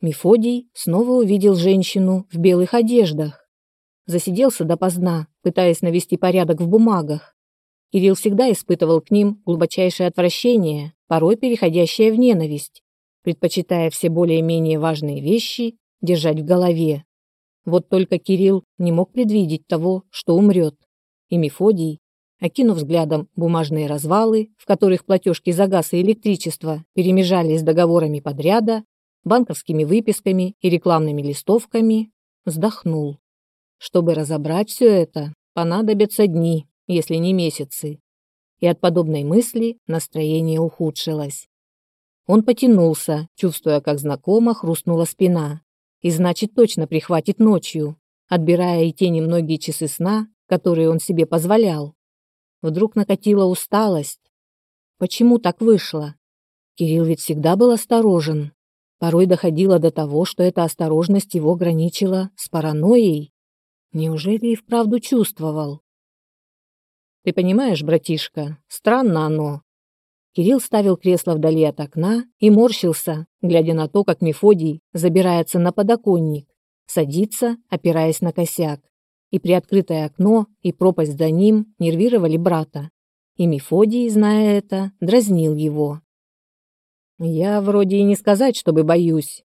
Мефодий снова увидел женщину в белых одеждах. Засиделся допоздна, пытаясь навести порядок в бумагах. Кирилл всегда испытывал к ним глубочайшее отвращение, порой переходящее в ненависть, предпочитая все более-менее важные вещи держать в голове. Вот только Кирилл не мог предвидеть того, что умрет. И Мефодий, окинув взглядом бумажные развалы, в которых платежки за газ и электричество перемежались с договорами подряда, банковскими выписками и рекламными листовками, вздохнул. Чтобы разобрать все это, понадобятся дни, если не месяцы. И от подобной мысли настроение ухудшилось. Он потянулся, чувствуя, как знакомо хрустнула спина. И значит, точно прихватит ночью, отбирая и те немногие часы сна, которые он себе позволял. Вдруг накатила усталость. Почему так вышло? Кирилл ведь всегда был осторожен. Порой доходило до того, что эта осторожность его граничила с паранойей. Неужели и вправду чувствовал? Ты понимаешь, братишка, странно оно. Кирилл ставил кресло вдали от окна и морщился, глядя на то, как Мефодий забирается на подоконник, садится, опираясь на косяк. И приоткрытое окно, и пропасть за ним нервировали брата. И Мефодий, зная это, дразнил его. Я вроде и не сказать, чтобы боюсь.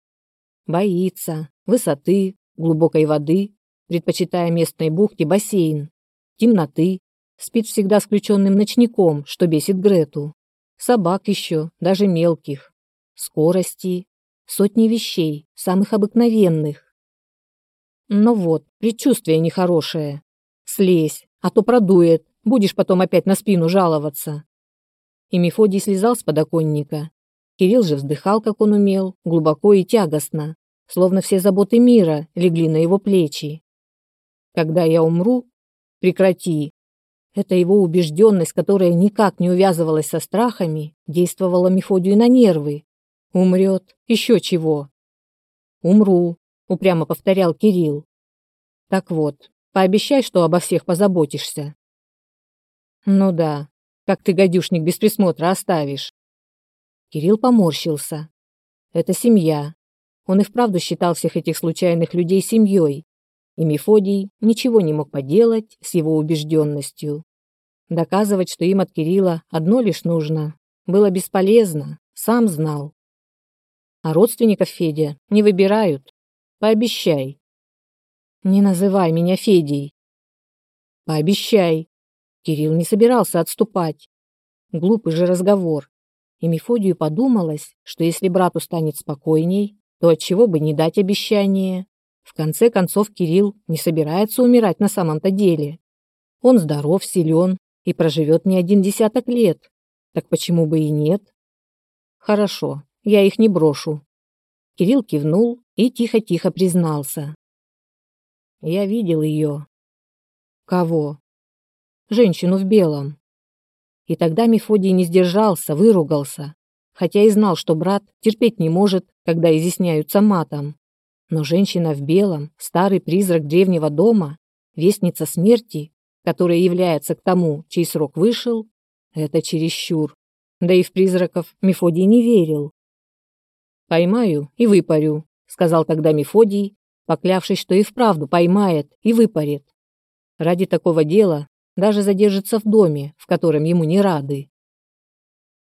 Боится высоты, глубокой воды, предпочитая местной бухте бассейн, темноты, спит всегда с включенным ночником, что бесит Грету. Собак еще, даже мелких. Скорости, сотни вещей, самых обыкновенных. Но вот, предчувствие нехорошее. Слезь, а то продует, будешь потом опять на спину жаловаться. И Мефодий слезал с подоконника. Кирилл же вздыхал, как он умел, глубоко и тягостно, словно все заботы мира легли на его плечи. Когда я умру, прекрати, эта его убежденность, которая никак не увязывалась со страхами, действовала Мефодию на нервы. Умрет, еще чего. Умру, упрямо повторял Кирилл. Так вот, пообещай, что обо всех позаботишься. Ну да, как ты гадюшник без присмотра оставишь. Кирилл поморщился. Это семья. Он и вправду считал всех этих случайных людей семьей, и Мефодий ничего не мог поделать с его убежденностью. Доказывать, что им от Кирилла одно лишь нужно, было бесполезно, сам знал. А родственников Федя не выбирают. Пообещай. Не называй меня Федей. Пообещай. Кирилл не собирался отступать. Глупый же разговор. И Мефодию подумалось, что если брату станет спокойней, то отчего бы не дать обещание. В конце концов, Кирилл не собирается умирать на самом-то деле. Он здоров, силен и проживет не один десяток лет. Так почему бы и нет? Хорошо, я их не брошу. Кирилл кивнул и тихо-тихо признался. Я видел ее. Кого? Женщину в белом. И тогда Мефодий не сдержался, выругался, хотя и знал, что брат терпеть не может, когда изъясняются матом. Но женщина в белом, старый призрак древнего дома, вестница смерти, которая является к тому, чей срок вышел, это чересчур. Да и в призраков Мефодий не верил. «Поймаю и выпарю», — сказал тогда Мефодий, поклявшись, что и вправду поймает и выпарит. Ради такого дела даже задержится в доме, в котором ему не рады.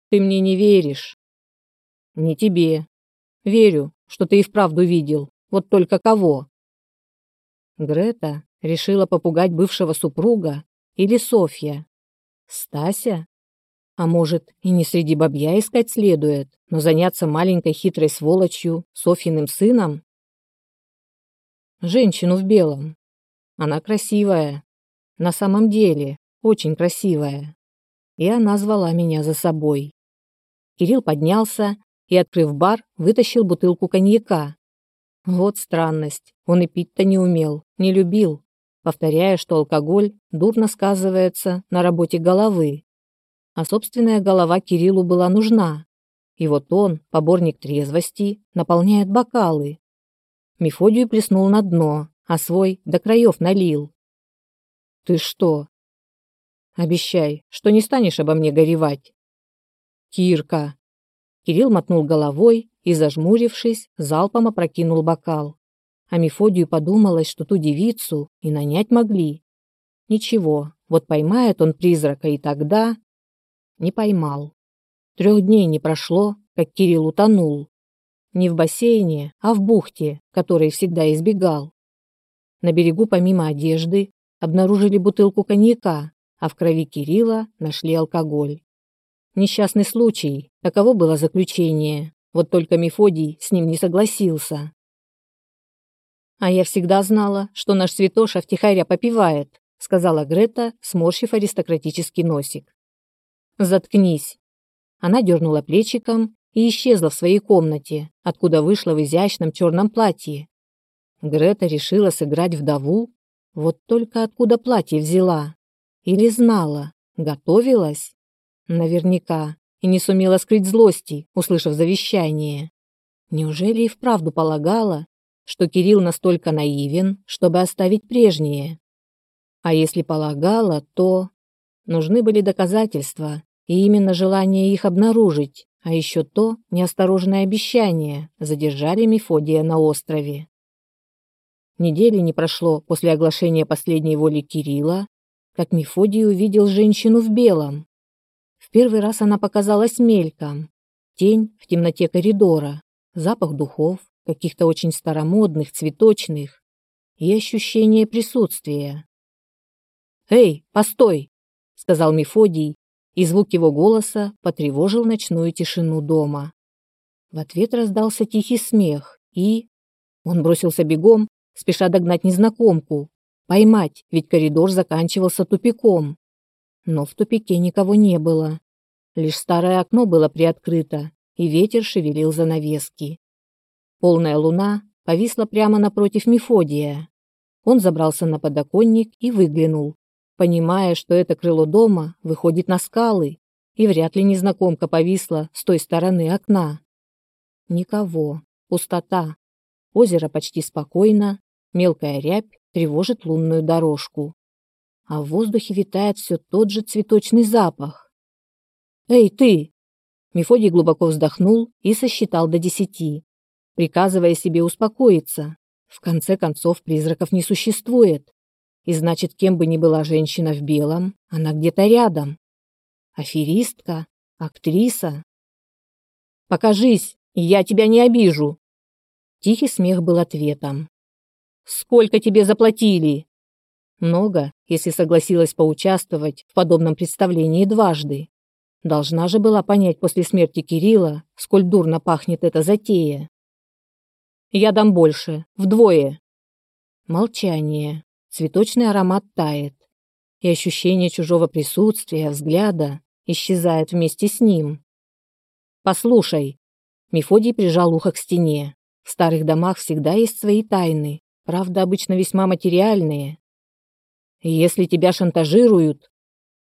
«Ты мне не веришь?» «Не тебе. Верю, что ты и вправду видел. Вот только кого? Грета решила попугать бывшего супруга или Софья? Стася? А может, и не среди бабья искать следует, но заняться маленькой хитрой сволочью, Софьиным сыном? Женщину в белом. Она красивая. На самом деле, очень красивая. И она звала меня за собой. Кирилл поднялся и, открыв бар, вытащил бутылку коньяка, вот странность. Он и пить-то не умел, не любил, повторяя, что алкоголь дурно сказывается на работе головы. А собственная голова Кириллу была нужна. И вот он, поборник трезвости, наполняет бокалы. Мефодию плеснул на дно, а свой до краев налил. «Ты что?» «Обещай, что не станешь обо мне горевать». «Кирка!» Кирилл мотнул головой и, зажмурившись, залпом опрокинул бокал. А Мефодию подумалось, что ту девицу и нанять могли. Ничего, вот поймает он призрака, и тогда... Не поймал. Трех дней не прошло, как Кирилл утонул. Не в бассейне, а в бухте, которой всегда избегал. На берегу помимо одежды обнаружили бутылку коньяка, а в крови Кирилла нашли алкоголь. Несчастный случай, таково было заключение. Вот только Мефодий с ним не согласился. А я всегда знала, что наш святоша втихаря попивает, сказала Грета, сморщив аристократический носик. Заткнись. Она дернула плечиком и исчезла в своей комнате, откуда вышла в изящном черном платье. Грета решила сыграть вдову, вот только откуда платье взяла? Или знала, готовилась? Наверняка, и не сумела скрыть злости, услышав завещание. Неужели и вправду полагала, что Кирилл настолько наивен, чтобы оставить прежнее? А если полагала, то... Нужны были доказательства, и именно желание их обнаружить, а еще то неосторожное обещание задержали Мефодия на острове. Недели не прошло после оглашения последней воли Кирилла, как Мефодий увидел женщину в белом. В первый раз она показалась мельком. Тень в темноте коридора, запах духов, каких-то очень старомодных, цветочных, и ощущение присутствия. «Эй, постой!» — сказал Мефодий, и звук его голоса потревожил ночную тишину дома. В ответ раздался тихий смех, и... Он бросился бегом, спеша догнать незнакомку, поймать, ведь коридор заканчивался тупиком. Но в тупике никого не было. Лишь старое окно было приоткрыто, и ветер шевелил занавески. Полная луна повисла прямо напротив Мефодия. Он забрался на подоконник и выглянул, понимая, что это крыло дома выходит на скалы, и вряд ли незнакомка повисла с той стороны окна. Никого. Пустота. Озеро почти спокойно, мелкая рябь тревожит лунную дорожку. А в воздухе витает все тот же цветочный запах. «Эй, ты!» Мефодий глубоко вздохнул и сосчитал до десяти, приказывая себе успокоиться. В конце концов, призраков не существует. И значит, кем бы ни была женщина в белом, она где-то рядом. Аферистка, актриса. «Покажись, и я тебя не обижу!» Тихий смех был ответом. «Сколько тебе заплатили?» «Много, если согласилась поучаствовать в подобном представлении дважды. Должна же была понять после смерти Кирилла, сколь дурно пахнет эта затея. «Я дам больше, вдвое». Молчание. Цветочный аромат тает, и ощущение чужого присутствия, взгляда исчезает вместе с ним. «Послушай». Мефодий прижал ухо к стене. В старых домах всегда есть свои тайны, правда, обычно весьма материальные. Если тебя шантажируют...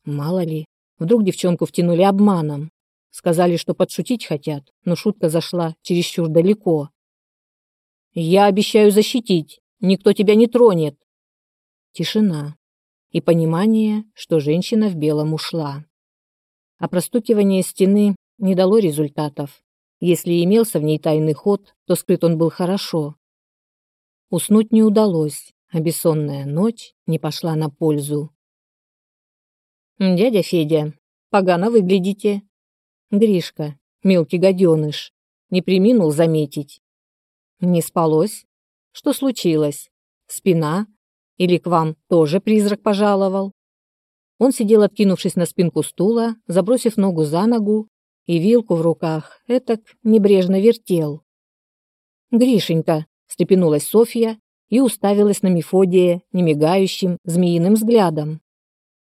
Мало ли, вдруг девчонку втянули обманом. Сказали, что подшутить хотят, но шутка зашла чересчур далеко. «Я обещаю защитить. Никто тебя не тронет». Тишина. И понимание, что женщина в белом ушла. А простукивание стены не дало результатов. Если имелся в ней тайный ход, то скрыт он был хорошо. Уснуть не удалось, а бессонная ночь не пошла на пользу. «Дядя Федя, погано выглядите». Гришка, мелкий гаденыш, не приминул заметить. «Не спалось? Что случилось? Спина? Или к вам тоже призрак пожаловал?» Он сидел, откинувшись на спинку стула, забросив ногу за ногу и вилку в руках, этак небрежно вертел. «Гришенька!» – встрепенулась Софья и уставилась на Мефодия немигающим змеиным взглядом.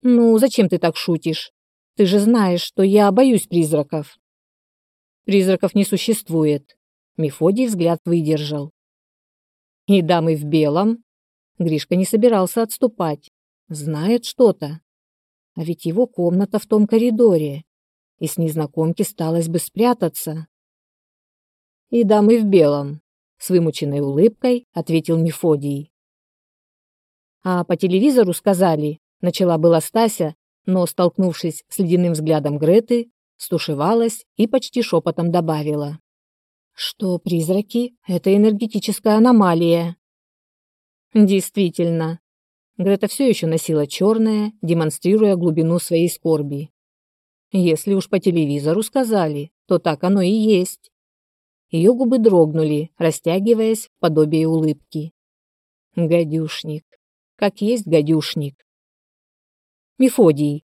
«Ну, зачем ты так шутишь? Ты же знаешь, что я боюсь призраков». «Призраков не существует», – Мефодий взгляд выдержал. «И дамы в белом?» Гришка не собирался отступать. Знает что-то. А ведь его комната в том коридоре и с незнакомки сталось бы спрятаться. «И дамы в белом», — с вымученной улыбкой ответил Мефодий. «А по телевизору сказали», — начала была Стася, но, столкнувшись с ледяным взглядом Греты, стушевалась и почти шепотом добавила. Что призраки — это энергетическая аномалия. Действительно. Грета все еще носила черное, демонстрируя глубину своей скорби. Если уж по телевизору сказали, то так оно и есть. Ее губы дрогнули, растягиваясь в подобие улыбки. Гадюшник. Как есть гадюшник. Мефодий.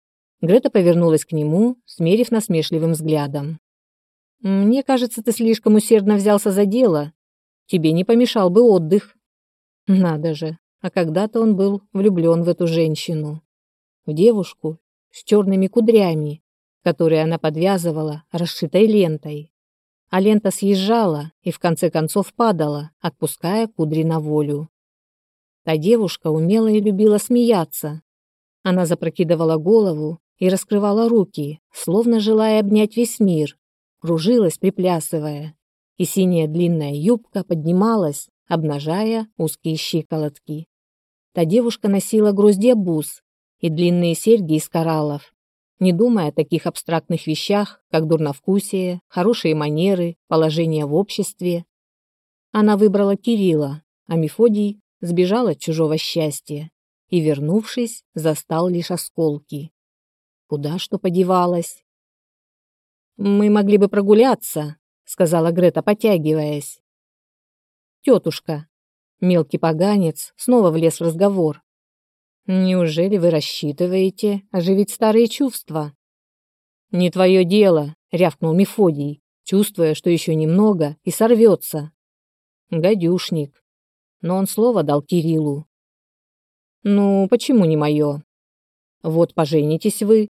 Грета повернулась к нему, смерив насмешливым взглядом. «Мне кажется, ты слишком усердно взялся за дело. Тебе не помешал бы отдых». Надо же, а когда-то он был влюблен в эту женщину. В девушку с черными кудрями, которые она подвязывала расшитой лентой. А лента съезжала и в конце концов падала, отпуская кудри на волю. Та девушка умела и любила смеяться. Она запрокидывала голову и раскрывала руки, словно желая обнять весь мир, кружилась, приплясывая, и синяя длинная юбка поднималась, обнажая узкие щиколотки. Та девушка носила гроздья бус и длинные серьги из кораллов, не думая о таких абстрактных вещах, как дурновкусие, хорошие манеры, положение в обществе. Она выбрала Кирилла, а Мефодий сбежал от чужого счастья и, вернувшись, застал лишь осколки. Куда что подевалась? «Мы могли бы прогуляться», — сказала Грета, потягиваясь. «Тетушка», — мелкий поганец снова влез в разговор. «Неужели вы рассчитываете оживить старые чувства?» «Не твое дело», — рявкнул Мефодий, чувствуя, что еще немного и сорвется. «Гадюшник». Но он слово дал Кириллу. «Ну, почему не мое?» «Вот поженитесь вы,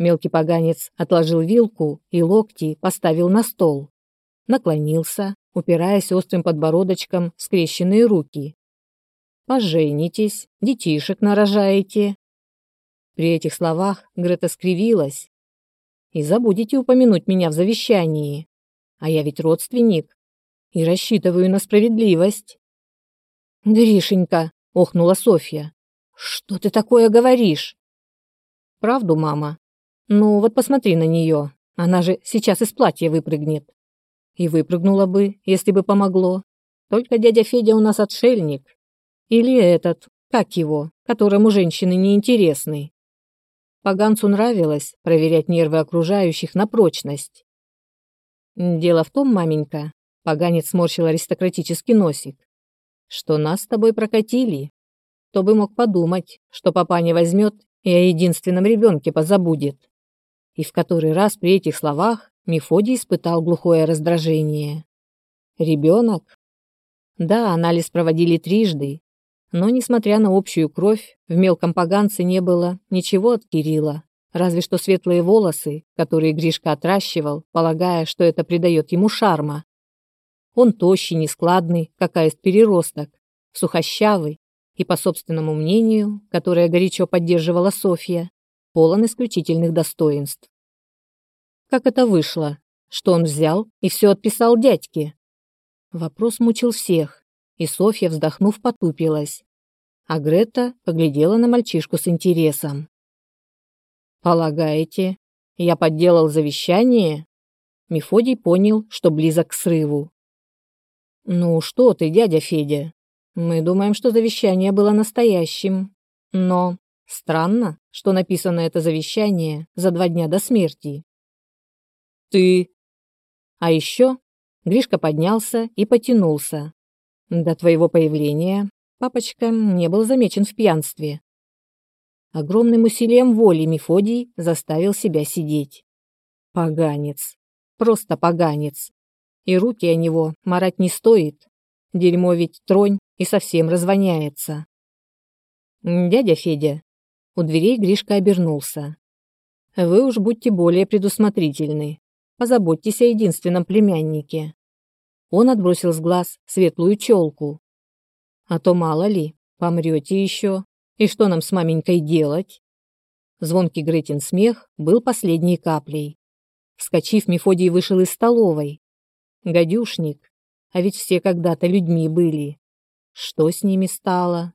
Мелкий поганец отложил вилку и локти поставил на стол. Наклонился, упираясь острым подбородочком в скрещенные руки. «Поженитесь, детишек нарожаете». При этих словах Грета скривилась. «И забудете упомянуть меня в завещании. А я ведь родственник и рассчитываю на справедливость». «Гришенька!» — охнула Софья. «Что ты такое говоришь?» «Правду, мама. Ну, вот посмотри на нее. Она же сейчас из платья выпрыгнет. И выпрыгнула бы, если бы помогло. Только дядя Федя у нас отшельник. Или этот, как его, которому женщины не интересны. Поганцу нравилось проверять нервы окружающих на прочность. Дело в том, маменька, поганец сморщил аристократический носик, что нас с тобой прокатили. Кто бы мог подумать, что папа не возьмет и о единственном ребенке позабудет и в который раз при этих словах Мефодий испытал глухое раздражение. Ребенок? Да, анализ проводили трижды, но, несмотря на общую кровь, в мелком поганце не было ничего от Кирилла, разве что светлые волосы, которые Гришка отращивал, полагая, что это придает ему шарма. Он тощий, нескладный, как аист переросток, сухощавый и, по собственному мнению, которое горячо поддерживала Софья, полон исключительных достоинств. Как это вышло? Что он взял и все отписал дядьке? Вопрос мучил всех, и Софья, вздохнув, потупилась. А Грета поглядела на мальчишку с интересом. «Полагаете, я подделал завещание?» Мефодий понял, что близок к срыву. «Ну что ты, дядя Федя? Мы думаем, что завещание было настоящим. Но странно, что написано это завещание за два дня до смерти ты...» А еще Гришка поднялся и потянулся. До твоего появления папочка не был замечен в пьянстве. Огромным усилием воли Мефодий заставил себя сидеть. Поганец. Просто поганец. И руки о него марать не стоит. Дерьмо ведь тронь и совсем развоняется. «Дядя Федя». У дверей Гришка обернулся. «Вы уж будьте более предусмотрительны. Позаботьтесь о единственном племяннике. Он отбросил с глаз светлую челку. А то мало ли, помрете еще. И что нам с маменькой делать? Звонкий Гретин смех был последней каплей. Вскочив, Мефодий вышел из столовой. Гадюшник. А ведь все когда-то людьми были. Что с ними стало?